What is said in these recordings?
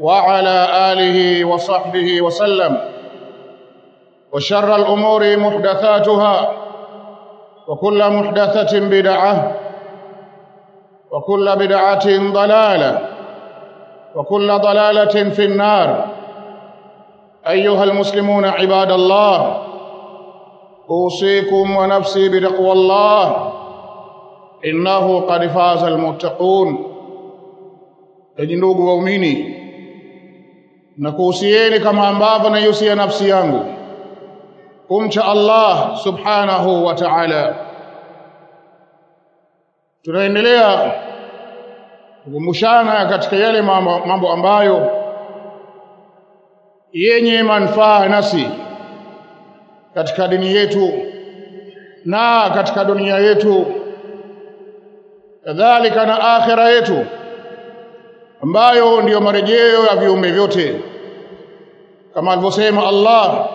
وعلى آله وصحبه وسلم. وشر الأمور محدثاتها وكل محدثة بدعة وكل بدعة ضلالة وكل ضلالة في النار. أيها المسلمون عباد الله أوصيكم ونفسي بتقوى الله إنه قد فاز المتقون. Ndugu waumini na kuhusieni kama ambavyo naihusia nafsi yangu. Kumcha Allah subhanahu wa ta'ala. Tunaendelea kukumbushana katika yale mambo, mambo ambayo yenye manufaa nasi katika dini yetu na katika dunia yetu. Kadhalika na akhira yetu ambayo ndiyo marejeo ya viumbe vyote kama alivyosema Allah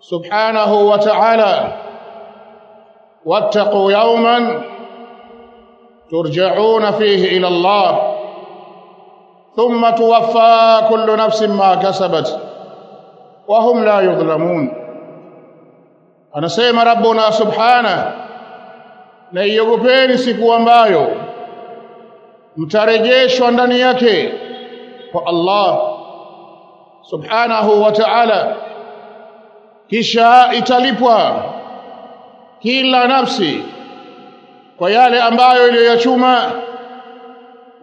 subhanahu wa ta'ala wattaqu yawman turja'una fihi ila Allah thumma tuwaffa kullu nafsin ma kasabat wa hum la yudhlamun anasema rabbuna subhanahu na iogopeni siku ambayo mtarejeshwa ndani yake kwa Allah subhanahu wa ta'ala. Kisha italipwa kila nafsi kwa yale ambayo iliyoyachuma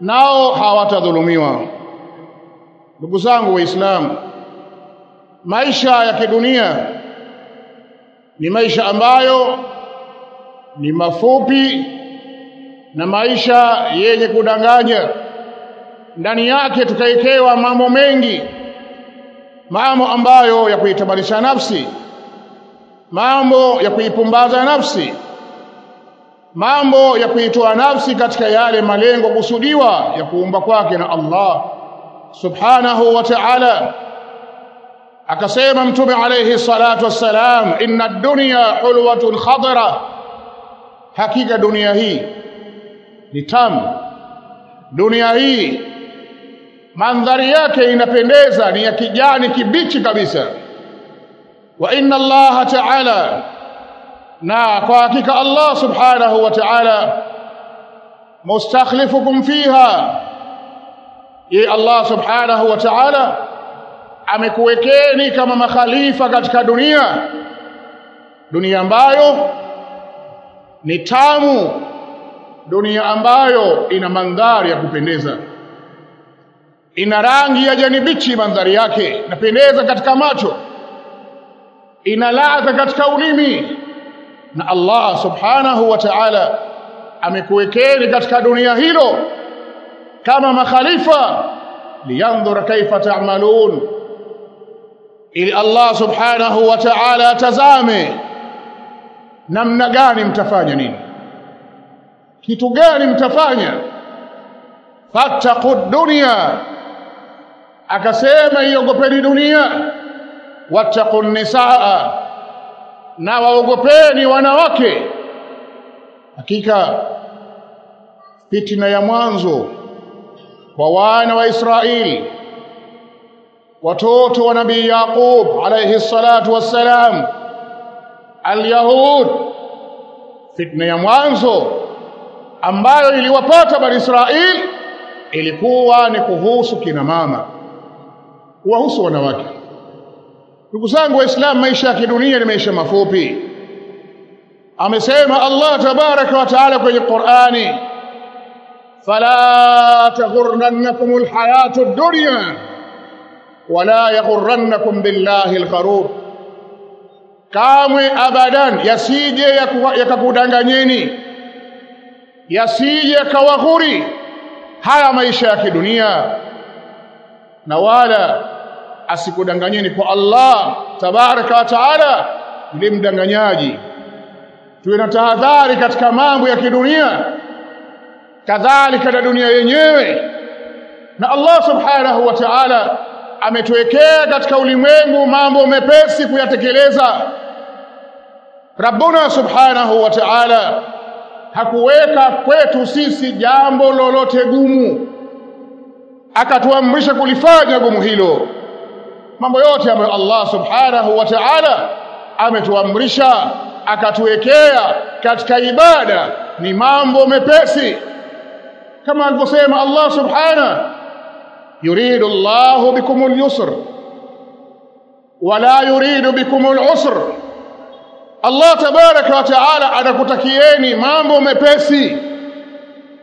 nao hawatadhulumiwa. Ndugu zangu waislamu maisha ya kidunia ni maisha ambayo ni mafupi na maisha yenye kudanganya. Ndani yake tukaekewa mambo mengi. Mambo ambayo ya kuitabarisha nafsi. Mambo ya kuipumbaza nafsi. Mambo ya kuitoa nafsi katika yale malengo kusudiwa ya kuumba kwake na Allah subhanahu wa ta'ala. Akasema mtume alayhi salatu wassalam inna ad-dunya hulwatun khadra hakika dunia hii ni tamu. Dunia hii mandhari yake inapendeza ni ya kijani kibichi kabisa. Wa inna allaha ta'ala na kwa hakika Allah subhanahu wa ta'ala mustakhlifukum fiha. Ye Allah subhanahu wa ta'ala amekuwekeni kama makhalifa katika dunia. Dunia ambayo ni tamu dunia ambayo ina mandhari ya kupendeza. Ina rangi ya janibichi mandhari yake inapendeza katika macho. Ina ladha katika ulimi. Na Allah subhanahu wa ta'ala amekuwekeni katika dunia hilo kama makhalifa. Liyandhura kaifa ta'malun. Ili Allah subhanahu wa ta'ala atazame namna gani mtafanya nini kitu gani mtafanya? Fattaqu dunya. Akasema iogopeni dunia wattaqu nisaa. Na waogopeni wanawake. Hakika fitina ya mwanzo kwa wana wa Israeli watoto wa nabii Yaqub alayhi salatu wassalam alyahud fitna ya mwanzo ambayo iliwapata bani israil ilikuwa ni kuhusu kina mama kuwahusu wanawake. Ndugu zangu waislamu maisha ya kidunia ni maisha mafupi. Amesema Allah tabaraka wa taala kwenye Qur'ani fala taghurrannakum alhayatu ad-dunya wala yaghurrannakum billahi algharur. Kamwe abadan yasije yakakudanganyeni yasije kawaghuri haya maisha ya kidunia. Na wala asikudanganyeni kwa Allah tabaraka wa taala yule mdanganyaji. Tuwe na tahadhari katika mambo ya kidunia kadhalika na dunia yenyewe. Na Allah subhanahu wa ta'ala ametuwekea katika ulimwengu mambo mepesi kuyatekeleza. Rabbuna subhanahu wa ta'ala hakuweka kwetu sisi jambo lolote gumu. Akatuamrisha kulifanya gumu hilo. Mambo yote ambayo Allah subhanahu wa ta'ala ametuamrisha akatuwekea katika ibada ni mambo mepesi. Kama alivyosema Allah subhanahu yuridu Allahu bikumul yusr wala yuridu bikumul usr Allah tabaraka wa taala anakutakieni mambo mepesi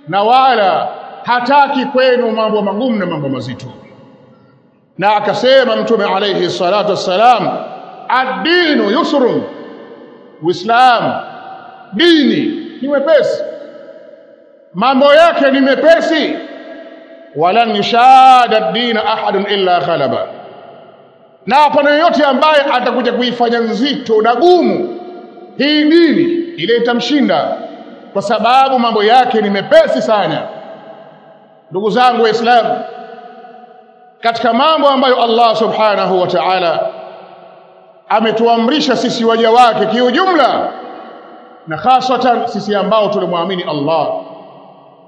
na wala hataki kwenu mambo magumu na mambo mazito. Na akasema mtume alayhi salatu wassalam ad-dinu yusrun uislamu dini ni mepesi mambo yake ni mepesi. Walan yushada ad-din ahadun illa ghalaba. Na hapana yote ambaye atakuja kuifanya nzito na gumu hii dini ile itamshinda kwa sababu mambo yake ni mepesi sana. Ndugu zangu waislamu katika mambo ambayo Allah subhanahu wa ta'ala ametuamrisha sisi waja wake kiujumla na hasatan sisi ambao tulimwamini Allah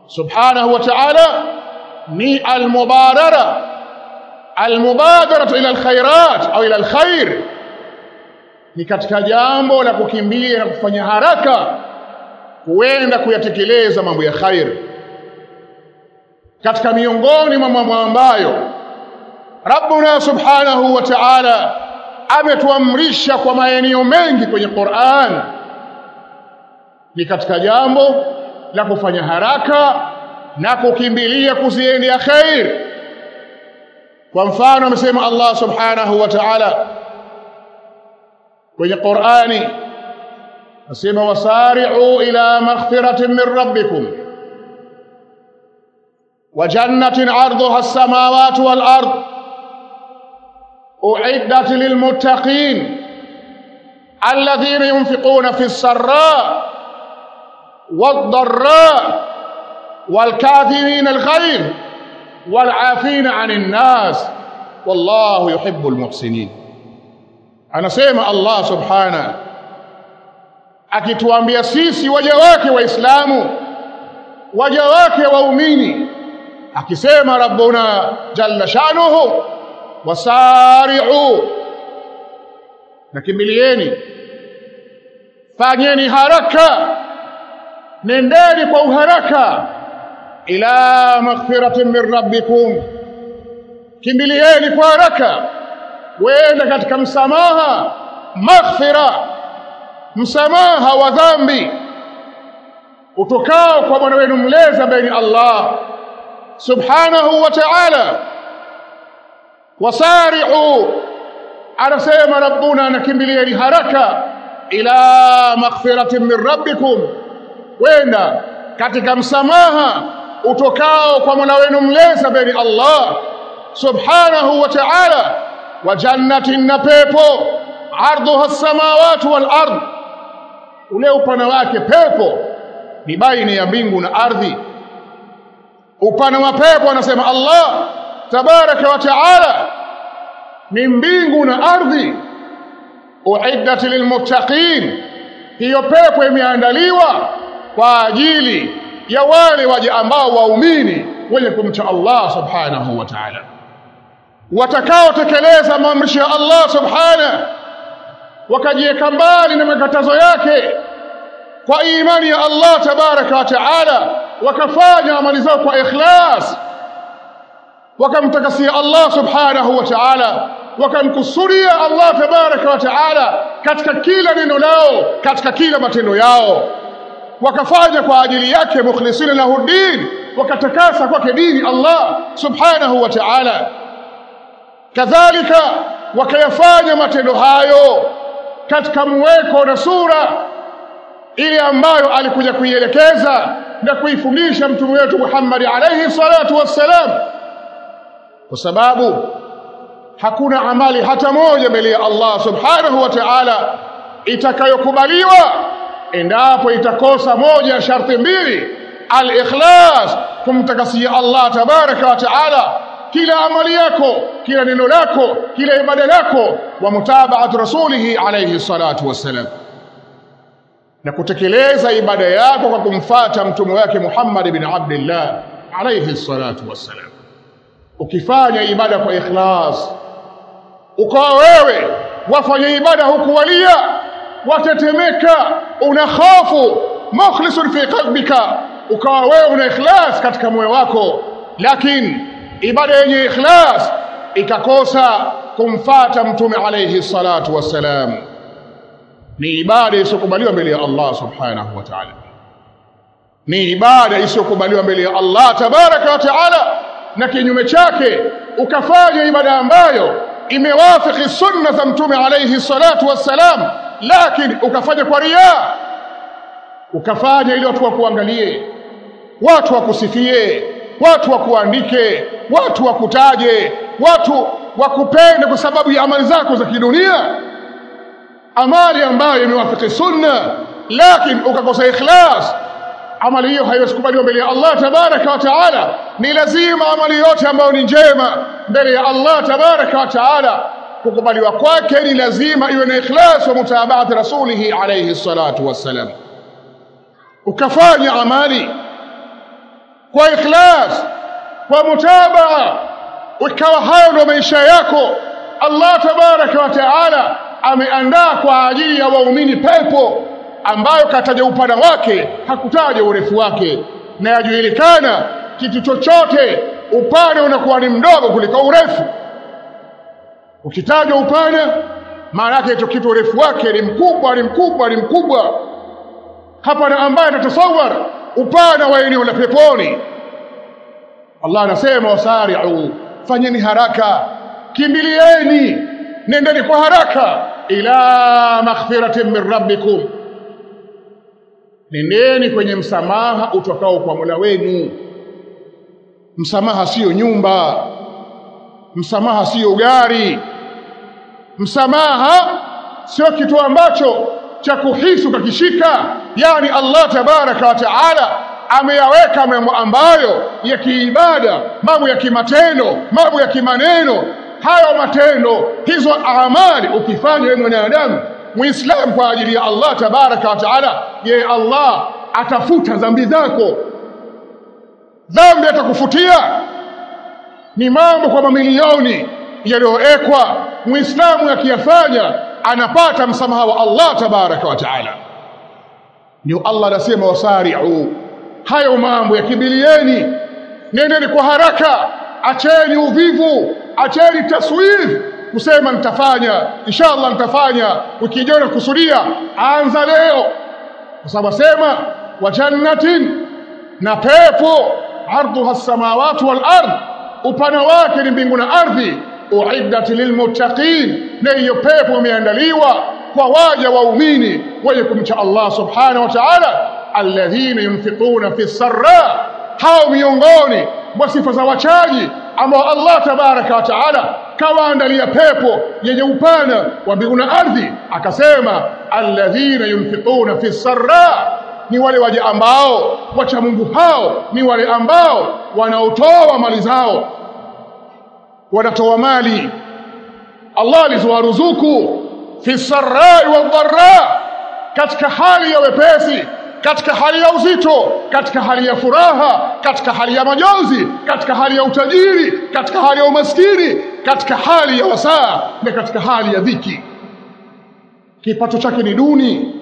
subhanahu wa ta'ala ni almubarara almubadaratu ila alkhairat au ila alkhair ni katika jambo la kukimbia na kufanya haraka kuenda kuyatekeleza mambo ya khair. Katika miongoni mwa mambo ambayo Rabbuna subhanahu wa ta'ala ametuamrisha kwa maeneo mengi kwenye Qur'an ni katika jambo la kufanya haraka na kukimbilia kuziendea khair. Kwa mfano amesema Allah subhanahu wa ta'ala kwenye Qur'ani nasema wasari'u ila maghfiratin min rabbikum wa jannatin 'arduha as-samawati wal ard u'iddat lil muttaqin alladhina yunfiquna fi as-sarra wad-dharra wal-kadhimina al-ghayr wal-'afina 'anil nas wallahu yuhibbul muhsinin anasema Allah subhana. Akituambia sisi waja wake waislamu waja wake waumini akisema rabbuna jalla shanuhu wasari'u. Nakimbilieni fanyeni haraka nendeni kwa uharaka. Ila maghfiratin min rabbikum kimbilieni kwa haraka wenda katika msamaha maghfira msamaha wa dhambi utokao kwa bwana wenu mlezi ambaye ni Allah subhanahu wa ta'ala. Wasari'u anasema rabbuna nakimbilieni haraka ila maghfiratin min rabbikum. Wenda katika msamaha utokao kwa Mola wenu mlezi beni Allah subhanahu wa ta'ala wa jannatin na pepo. Ardhuha as-samawati wal ardh ule upana wake pepo ni baina ya mbingu na ardhi. Upana wa pepo anasema Allah tabaraka wa taala ni mbingu na ardhi. Uiddat lilmuttaqin hiyo pepo imeandaliwa kwa ajili ya wale waje ambao waumini wenye kumcha Allah subhanahu wa ta'ala watakaotekeleza maamrisho ya Allah subhana wakajiweka mbali na makatazo yake kwa imani ya Allah tabaraka wa taala wakafanya amali zao kwa ikhlas wakamtakasia Allah subhanahu wa ta'ala wakamkusudia Allah tabaraka wa taala katika kila neno lao katika kila matendo yao. Wakafanya kwa ajili yake mukhlisina lahu din wakatakasa kwake dini Allah subhanahu wa ta'ala kadhalika wakayafanya matendo hayo katika mweko na sura ile ambayo alikuja kuielekeza na kuifundisha mtume wetu Muhammad alayhi salatu wassalam. Kwa sababu hakuna amali hata moja mbele ya Allah subhanahu wa ta'ala itakayokubaliwa endapo itakosa moja ya sharti mbili al-ikhlas kumtakasia Allah tabaraka wa ta'ala kila amali yako kila neno lako kila ibada lako wa mutabaat rasulihi alayhi salatu wassalam. Na kutekeleza ibada yako kwa kumfata mtume wake Muhammad bin Abdullah alayhi salatu wassalam. Ukifanya ibada kwa ikhlas ukawa wewe wafanya ibada huku walia watetemeka una hofu mukhlisun fi qalbika ukawa wewe una ikhlas katika moyo wako. Lakini ibada yenye ikhlas ikakosa kumfata mtume alayhi salatu wassalam. Ni ibada isiyokubaliwa mbele ya Allah subhanahu wa ta'ala. Ni ibada isiyokubaliwa mbele ya Allah tabaraka wa ta'ala. Na kinyume chake ukafanya ibada ambayo imewafiki sunna za mtume alayhi salatu wassalam lakini ukafanya kwa ria ukafanya ili watu wakuangalie watu wakusifie watu wakuandike watu wakutaje watu wakupende kwa sababu ya amali zako za kidunia. Amali ambayo imewafiki sunna lakini ukakosa ikhlas. Amali hiyo haiwezi kubaliwa mbele ya Allah tabaraka wa taala. Ni lazima amali yote ambayo ni njema mbele ya Allah tabaraka wa taala kukubaliwa kwake ni lazima iwe na ikhlas wa mutabaati rasulihi alayhi salatu wassalam. Ukafanya amali kwa ikhlas kwa mutabaa ukawa hayo ndio maisha yako. Allah tabaraka wa taala ameandaa kwa ajili ya waumini pepo ambayo kataja upana wake hakutaja urefu wake na yajulikana kitu chochote upana unakuwa ni mdogo kuliko urefu. Ukitaja upana maana yake hicho kitu urefu wake ni mkubwa ni mkubwa ni mkubwa. Hapa na ambaye atatasawar upana wa eneo la peponi. Allah anasema wasari'u fanyeni haraka. Kimbilieni nendeni kwa haraka. Ila maghfiratin min rabbikum. Nendeni kwenye msamaha utokao kwa Mola wenu. Msamaha sio nyumba. Msamaha siyo gari. Msamaha sio kitu ambacho cha kuhisu ukakishika yani Allah tabaraka wa taala ameyaweka mambo ambayo ya kiibada mambo ya kimatendo mambo ya kimaneno. Hayo matendo hizo amali ukifanya wewe mwanadamu muislam kwa ajili ya Allah tabaraka wa taala ye Allah atafuta dhambi zako. Dhambi atakufutia. Ni mambo kwa mamilioni yaliyowekwa. Muislamu akiyafanya anapata msamaha wa Allah tabaraka wa taala ndio Allah anasema wasari'u. Hayo mambo yakimbilieni nendeni kwa haraka acheni uvivu acheni taswif kusema nitafanya inshallah nitafanya ukijiona kusudia anza leo. Kwa sababu asema wa jannatin na pepo ardhuha samawati wal ard upana wake ni mbingu na ardhi. Uiddat lilmuttaqin na hiyo pepo imeandaliwa kwa waja waumini wenye kumcha Allah subhanahu wa ta'ala alladhina yunfiquna fi sarra. Hao miongoni mwa sifa za wachaji ambao Allah tabaraka wa taala kawaandalia pepo yenye upana wa mbingu na ardhi akasema alladhina yunfiquna fi sarra. Ni wale waja ambao wacha Mungu hao ni wale ambao wanaotoa mali zao wanatoa mali. Allah alizowaruzuku fi sarai wal dharra katika hali ya wepesi katika hali ya uzito katika hali ya furaha katika hali ya majonzi katika hali ya utajiri katika hali ya umaskini katika hali ya wasaa na katika hali ya dhiki. Kipato chake ni duni.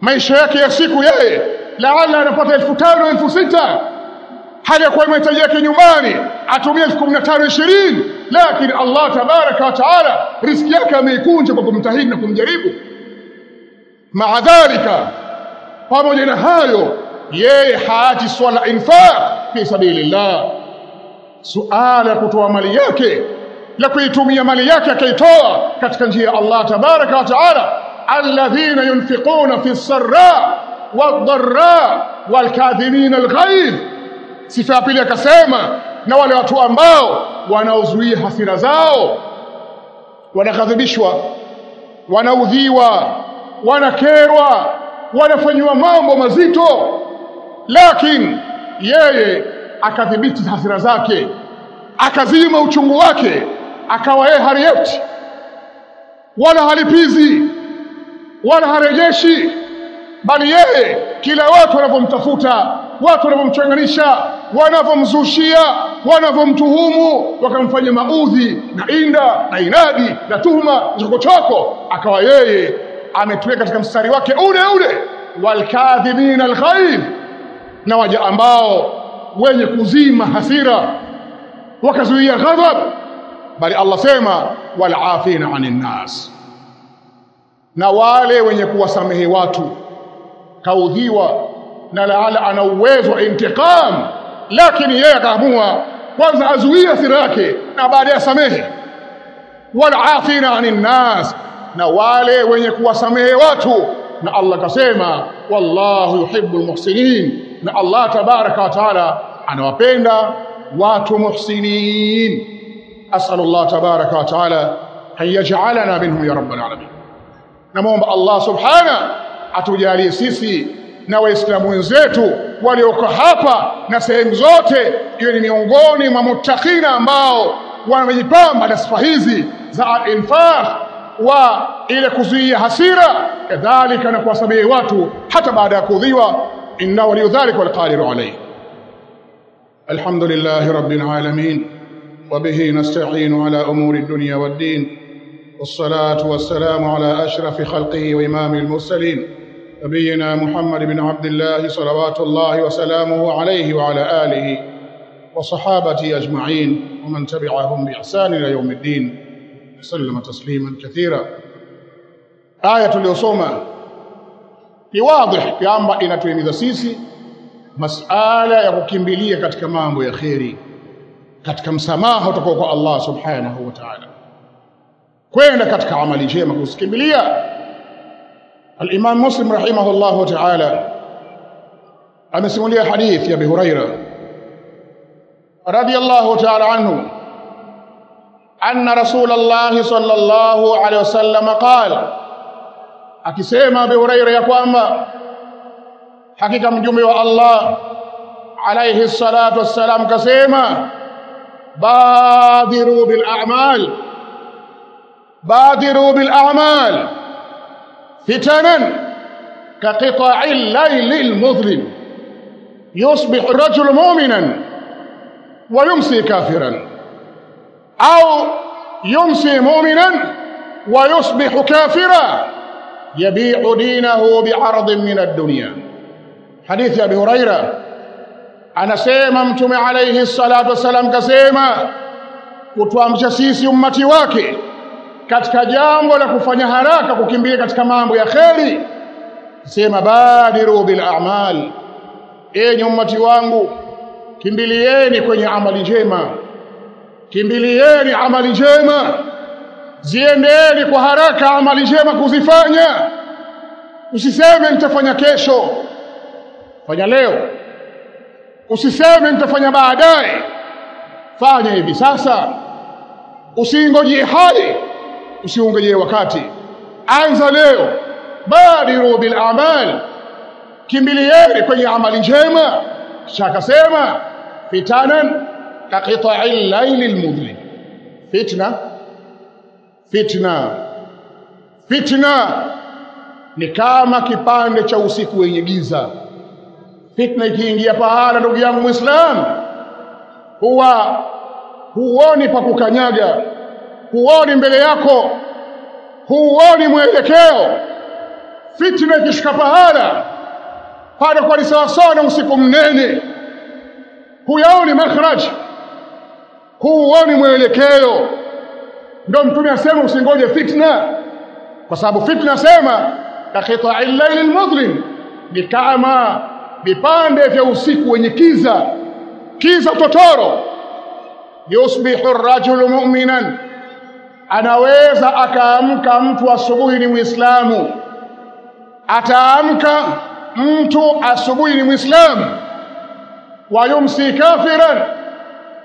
Maisha yake ya siku yeye laala anapata elfu tano elfu sita. Hali ya kuwa mahitaji yake nyumbani atumie elfu kumi na tano ishirini lakini Allah tabaraka wa taala riziki yake ameikunja kwa kumtahidi na kumjaribu. Maadhalika pamoja na hayo yeye haachi swala infaq fi sabilillah. Suala kutoa mali yake la kuitumia mali yake akaitoa katika njia ya Allah tabaraka wa taala. Alladhina yunfiquna fi sarra wadharra walkadhimina alghayz sifa ya pili akasema na wale watu ambao wanaozuia hasira zao wanakadhibishwa wanaudhiwa wanakerwa wanafanywa mambo mazito lakini yeye akadhibiti hasira zake akazima uchungu wake akawa yeye hariyeti wala halipizi wala harejeshi bali yeye kila watu wanavyomtafuta watu wanavyomchanganisha wanavyomzushia wanavyomtuhumu wakamfanya maudhi na inda na inadi na tuhuma chokochoko akawa yeye ametuweka katika mstari wake ule ule walkadhibina alghaidh na waja ambao wenye kuzima hasira wakazuia ghadhab. Bali Allah sema walafina anin nas na wale wenye kuwasamehe watu kaudhiwa na laala ana uwezo intiqam lakini yeye akaamua kwanza azuie sira yake na baadaye asamehe. Walafina anin nas na wale wenye kuwasamehe watu. Na Allah kasema wallahu yuhibbul muhsinin. Na Allah tabaraka wa taala anawapenda watu muhsinin. As'alu Allah tabaraka wa taala an yaj'alana minhum ya rabbal alamin. Namuomba Allah subhana atujalie sisi na waislamu wenzetu walioko hapa na sehemu zote iwe ni miongoni mwa muttaqina ambao wamejipamba na sifa hizi za al-infaq wa ile kuzuia hasira kadhalika na kuwasamehe watu hata baada ya kuudhiwa inna waliyu dhalika wal qadiru alayhi alhamdulillahi rabbil alamin وبه نستعين على أمور الدنيا والدين والصلاة والسلام على أشرف خلقه وإمام المرسلين نبينا محمد بن عبد الله صلوات الله وسلامه عليه وعلى آله وصحابته أجمعين ومن تبعهم بإحسان إلى يوم الدين وسلم تسليما كثيرا aya tuliyosoma ni wadhih kwamba inatuhimiza sisi masala ya kukimbilia katika mambo ya kheri katika msamaha kutoka kwa Allah subhanahu wa ta'ala kwenda katika amali njema kusikimbilia الإمام مسلم رحمه الله تعالى. أنا لي حديث يا أبي هريرة. رضي الله تعالى عنه. أن رسول الله صلى الله عليه وسلم قال. اكسم أبي هريرة يا قوما حقيقة مجمه الله عليه الصلاة والسلام كسم بادروا بالأعمال. بادروا بالأعمال. فتنا كقطع الليل المظلم. يصبح الرجل مؤمنا ويمسي كافرا. أو يمسي مؤمنا ويصبح كافرا. يبيع دينه بعرض من الدنيا. حديث أبي هريرة. anasema mtume alayhi salatu wasalam kasema kutuamsha sisi ummati wake katika jambo la kufanya haraka kukimbia katika mambo ya kheri sema badiru bil a'mal. Enyi ummati wangu kimbilieni kwenye amali njema. Kimbilieni amali njema. Ziendeni kwa haraka amali njema kuzifanya. Usiseme nitafanya kesho fanya leo. Usiseme nitafanya baadaye fanya hivi sasa. Usingoje hali usiongojee wakati. Anza leo. Badiru bil a'mal. Kimbilieni kwenye amali njema. Kisha akasema fitanan ka qita'i llaili almudlim fitna. Fitna. Fitna. Ni kama kipande cha usiku wenye giza. Fitna ikiingia pahala ndugu yangu muislamu huwa huoni pa kukanyaga huoni mbele yako huoni mwelekeo. Fitna ikishika pahala pale kwa sawasawa na usiku mnene. Huyaoni makhraj huoni mwelekeo. Ndio mtume asema usingoje fitna kwa sababu fitna asema kakhita'i al-layl al-mudlim ni kama vipande vya usiku wenye kiza kiza totoro. Yusbihu ar-rajulu mu'minan anaweza akaamka mtu asubuhi ni muislamu. Ataamka mtu asubuhi ni muislamu. Wayumsi kafiran.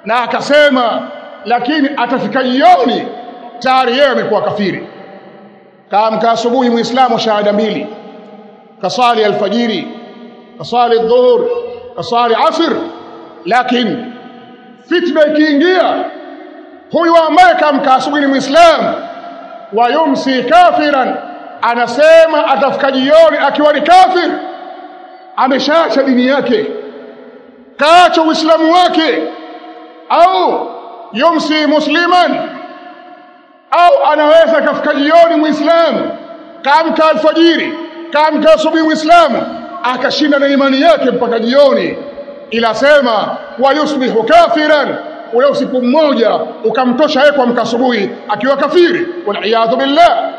Na akasema lakini atafika jioni tayari yeye amekuwa kafiri. Kaamka asubuhi muislamu shahada mbili. Kasali alfajiri kasali dhuhur kasali asr. Lakini fitna ikiingia huyu ambaye kamka asubuhi ni muislamu wayumsi kafiran. Anasema atafika jioni akiwa ni kafir. Ameshaacha dini yake. Kaacha uislamu wake. Au yumsi musliman. Au anaweza kafika jioni muislamu kaamka alfajiri. Kaamka asubuhi muislamu akashinda na imani yake mpaka jioni. Ila sema wayusbihu kafiran ule usiku mmoja ukamtosha yeye kuamka asubuhi akiwa kafiri. Waliyadhu billah.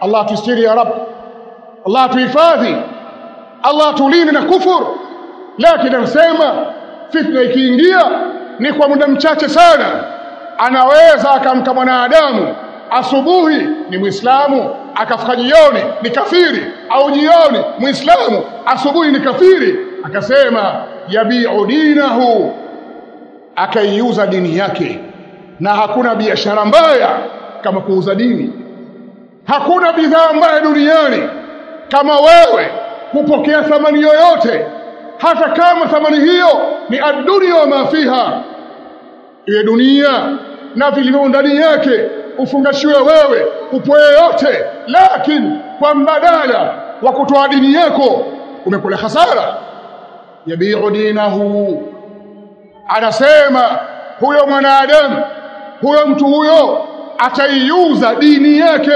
Allah tustiri ya rab Allah tuhifadhi Allah tulinde na kufur. Lakini anasema fitna ikiingia ni kwa muda mchache sana. Anaweza akamka mwanadamu asubuhi ni muislamu akafika jioni ni kafiri au jioni muislamu asubuhi ni kafiri. Akasema yabiu dinahu akaiuza dini yake. Na hakuna biashara mbaya kama kuuza dini. Hakuna bidhaa mbaya duniani kama wewe kupokea thamani yoyote. Hata kama thamani hiyo ni adunia wa mafiha iwe dunia na vilivyo ndani yake ufungashiwe wewe upoe yote. Lakini kwa mbadala wa kutoa dini yako umekula hasara. Yabiu dinahu anasema huyo mwanadamu huyo mtu huyo ataiuza dini yake.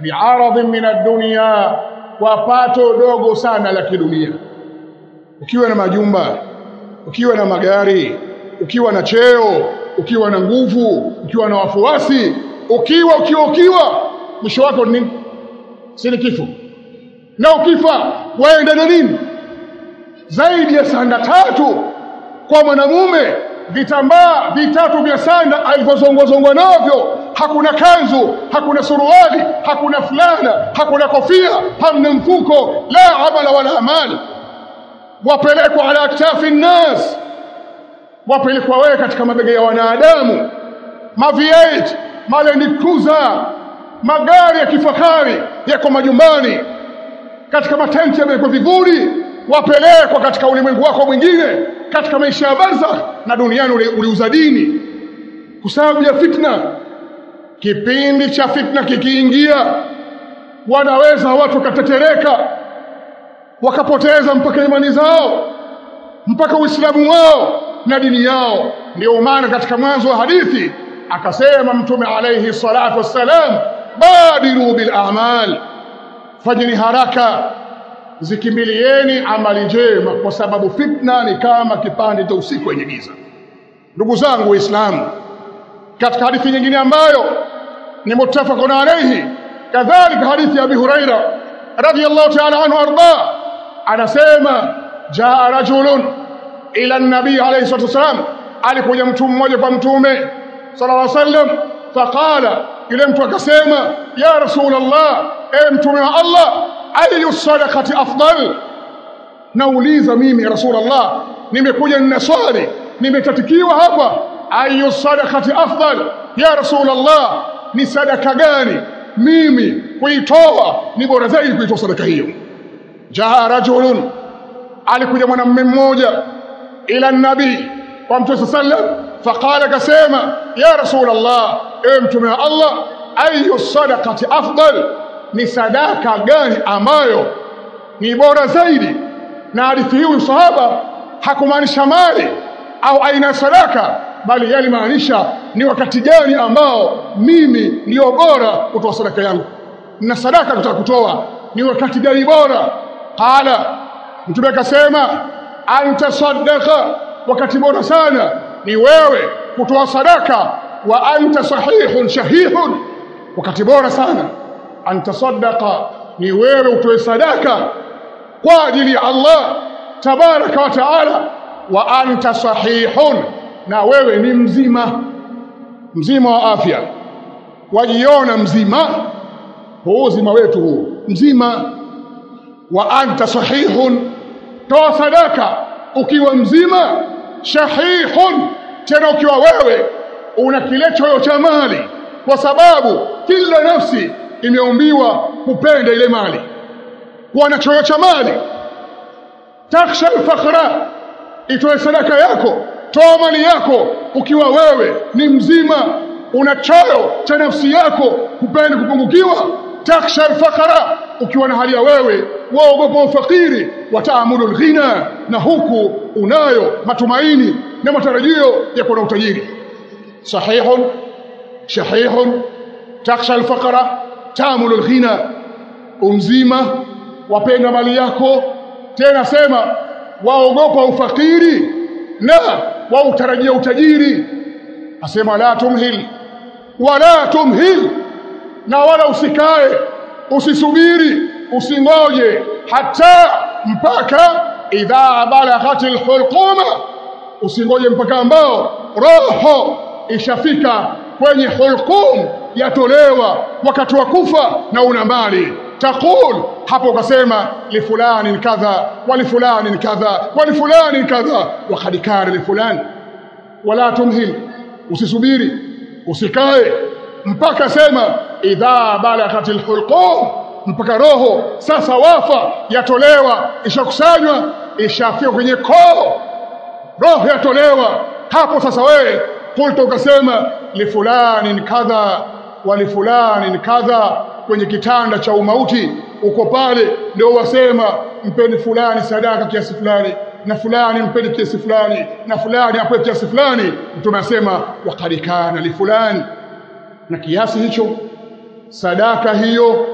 Biaradhin min ad-dunya kwa pato dogo sana la kidunia. Ukiwa na majumba ukiwa na magari ukiwa na cheo ukiwa na nguvu ukiwa na wafuasi ukiwa ukiwa ukiwa mwisho wako ni sini kifo. Na ukifa waenda nini? Zaidi ya sanda tatu kwa mwanamume vitambaa vitatu vya sanda alivyozongwazongwa navyo. Hakuna kanzu hakuna suruali hakuna fulana hakuna kofia hamna mfuko la amala wala amali. Wapelekwa ala aktafi nnas wapelekwa wewe katika mabega ya wanadamu. Maviet malenikuza magari ya kifahari yako majumbani. Katika matenti yamewekwa vivuli wapelekwa katika ulimwengu wako mwingine katika maisha ya barzakh na duniani uliuza dini. Kwa sababu ya fitna. Kipindi cha fitna kikiingia wanaweza watu wakatetereka wakapoteza mpaka imani zao mpaka uislamu wao na dini yao. Ndio maana katika mwanzo wa hadithi akasema mtume alayhi salatu wassalam badiru bil a'mal fanyeni haraka zikimbilieni amali njema kwa sababu fitna ni kama kipande cha usiku wenye giza. Ndugu zangu waislamu katika hadithi nyingine ambayo ni mutafakun alayhi kadhalika hadithi ya Abi Huraira radhiyallahu ta'ala anhu arda anasema jaa rajulun ila an-nabi alayhi salatu wasalam alikuja mtu mmoja kwa mtume sallallahu alayhi wasallam faqala yule mtu akasema ya rasulullah e mtume wa Allah ayu sadaqati afdal? Nauliza mimi rasulullah nimekuja nina swali nimetatikiwa hapa. Ayu sadaqati afdal? Ya rasulullah ni sadaka gani mimi kuitoa ni bora zaidi kuitoa sadaka hiyo? Jaa rajulun alikuja mwanamume mmoja ila nabii kwa mtume sallam faqala kasema ya rasulullah ewe mtume wa Allah ayu sadaqati afdal ni sadaka gani ambayo ni bora zaidi? Na hadithi hii sahaba hakumaanisha mali au aina sadaka bali yalimaanisha ni wakati gani ambao mimi ndio bora kutoa sadaka yangu. Na sadaka kutoa ni wakati gani bora? Qala mtume akasema anta sadaka wakati bora sana ni wewe kutoa sadaka wa anta sahihun shahihun wakati bora sana anta sadaka ni wewe utoe sadaka kwa ajili ya Allah tabaraka wa taala wa anta sahihun na wewe ni mzima mzima wa afya. Wajiona mzima huu uzima wetu huu mzima. Wa anta sahihun toa sadaka. Ukiwa mzima shahihun tena ukiwa wewe una kile choyo cha mali. Kwa sababu kila nafsi imeumbiwa kupenda ile mali. Kuwa na choyo cha mali. Taksha alfakhra. Itoe sadaka yako. Toa mali yako. Ukiwa wewe ni mzima una choyo cha nafsi yako kupenda kupungukiwa. Taksha alfakhra. Ukiwa na hali ya wewe waogopa ufakiri wataamulu alghina. Na huku unayo matumaini na matarajio ya kuwa na utajiri. Sahihun shahihun. Taksha alfaqra taamulu alghina umzima wapenda mali yako. Tena sema waogopa ufakiri na wautarajia utajiri. Asema la tumhil wala tumhil na wala usikae usisubiri usingoje hata mpaka idha balaghatil hulquma usingoje mpaka ambao roho ishafika kwenye hulqum yatolewa wakati wa kufa na una mali. Taqul hapo ukasema li fulani kadha wa li fulani kadha wa li fulani kadha. Wa qad li fulani. Wala tumhil usisubiri usikae. Mpaka sema idha balaghatil hulqum mpaka roho sasa wafa yatolewa ishakusanywa ishafika kwenye koo. Roho yatolewa hapo sasa wewe. Kulta ukasema li fulani kadha wa fulani ni kadha kwenye kitanda cha umauti. Uko pale ndio wasema mpeni fulani sadaka kiasi fulani na fulani mpeni kiasi fulani na fulani ape kiasi fulani. Mtume asema waqad kana li fulani. Na kiasi hicho sadaka hiyo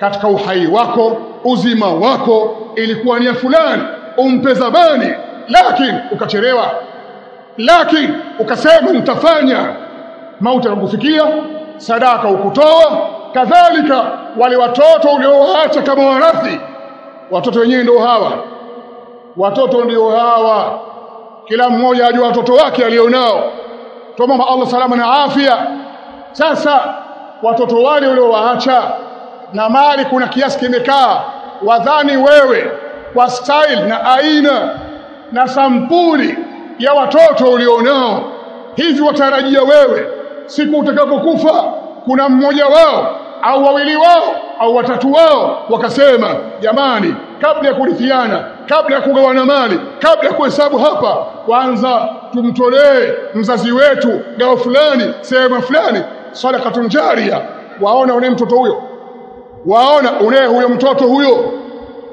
katika uhai wako uzima wako ilikuwa ni ya fulani umpe zabani lakini ukachelewa lakini ukasema mtafanya mauti yanakufikia sadaka ukutoa kadhalika wale watoto uliowaacha kama warathi watoto wenyewe ndio hawa. Watoto ndio hawa. Kila mmoja ajua watoto wake alionao. Tuomba Allah salama na afya. Sasa watoto wale uliowaacha na mali kuna kiasi kimekaa wadhani wewe kwa style na aina na sampuli ya watoto ulionao. Hivi watarajia wewe siku utakapokufa kuna mmoja wao au wawili wao au watatu wao wakasema jamani kabla ya kurithiana kabla ya kugawana mali kabla ya kuhesabu hapa kwanza tumtolee mzazi wetu gao fulani sehemu fulani sadaqatun jaria waona unaye mtoto huyo? Waona unaye huyo mtoto huyo?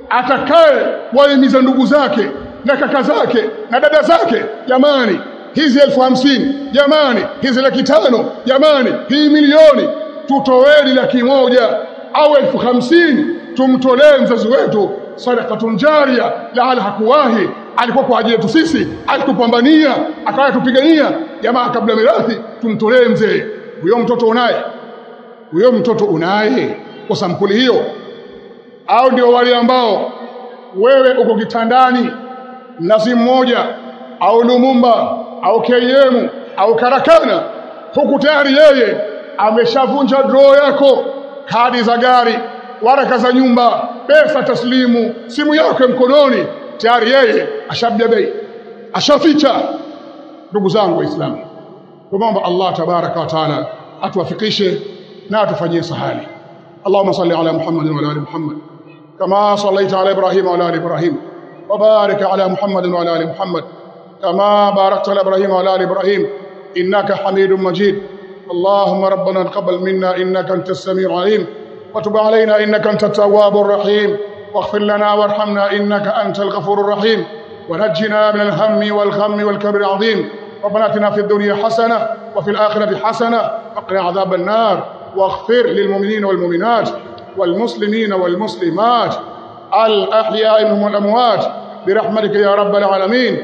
Atakaye waimiza ndugu zake na kaka zake na dada zake jamani hizi elfu hamsini. Jamani hizi laki tano. Jamani hii milioni. Tutoweni laki moja. Au elfu hamsini. Tumtolee mzazi wetu. Sadaqatun jaria lahala hakuwahi. Alikuwa kwa ajili yetu sisi. Alitupambania. Akawa tupigania jamaa kabla mirathi tumtolee mzee. Huyo mtoto unaye? Huyo mtoto unaye? Kwa sampuli hiyo. Au ndio wale ambao wewe uko kitandani. Nazi mmoja au Lumumba au KM au Karakana huku tayari yeye ameshavunja draw yako kadi za gari waraka za nyumba pesa taslimu simu yako mkononi tayari yeye ashabia bei ashaficha ndugu zangu waislamu tuomba Allah tabaraka wa taala atuwafikishe na atufanyie sahali اللهم صل على محمد وعلى ال محمد كما صليت على ابراهيم وعلى ال ابراهيم وبارك على محمد وعلى ال محمد كما باركت على إبراهيم وعلى آل إبراهيم إنك حميد مجيد. اللهم ربنا تقبل منا إنك أنت السميع العليم. وتب علينا إنك أنت التواب الرحيم. واغفر لنا وارحمنا إنك أنت الغفور الرحيم. ونجنا من الهم والغم والكبر العظيم. ربنا آتنا في الدنيا حسنة وفي الآخرة حسنة وقنا عذاب النار. واغفر للمؤمنين والمؤمنات والمسلمين والمسلمات. الأحياء منهم والأموات برحمتك يا رب العالمين.